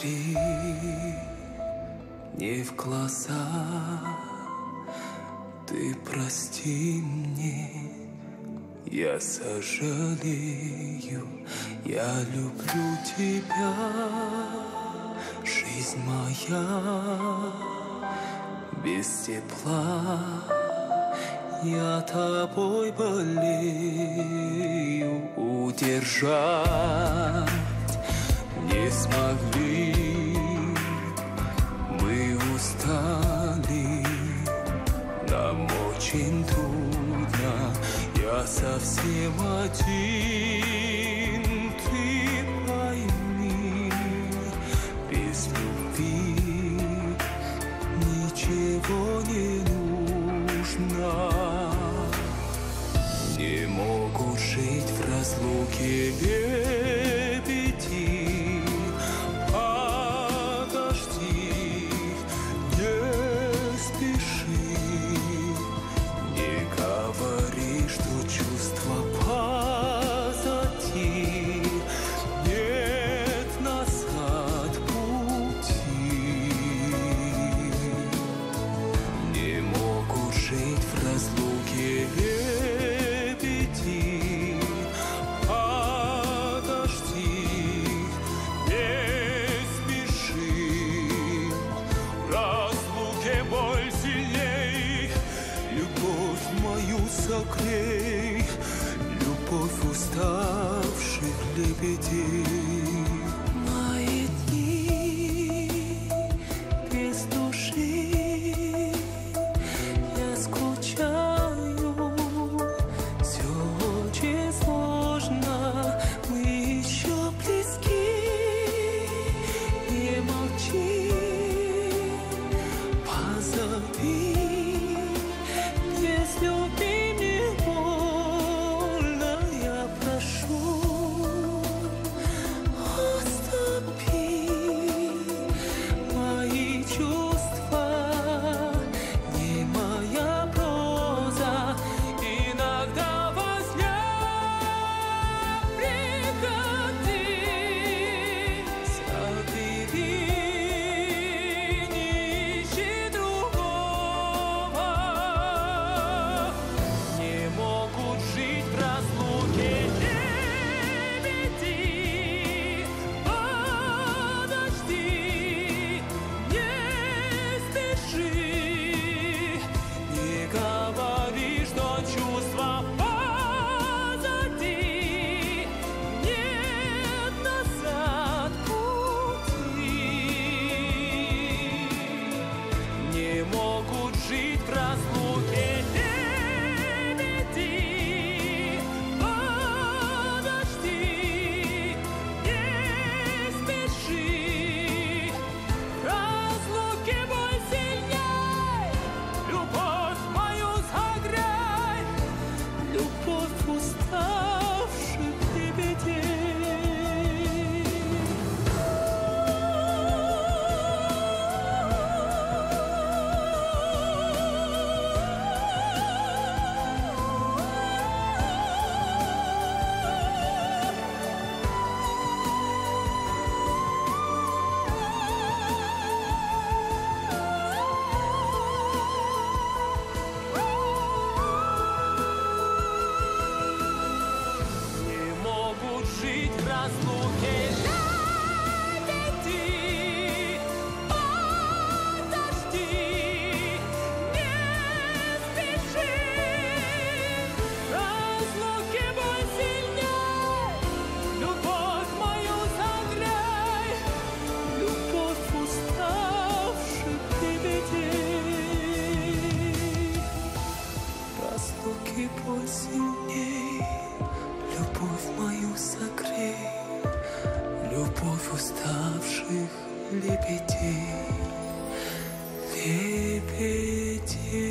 смотри не в глаза, ты прости мне, я сожалею, я люблю тебя, жизнь моя без тепла. Я тобой болею, удержать не смогли. Я совсем один, ты пойми, без любви ничего не нужно. Не могут жить в разлуке без сердце боль сильней. Любовь мою согрей. Любовь уставших лебедей. жить в мою согрей, Любовь уставших лебедей, лебедей.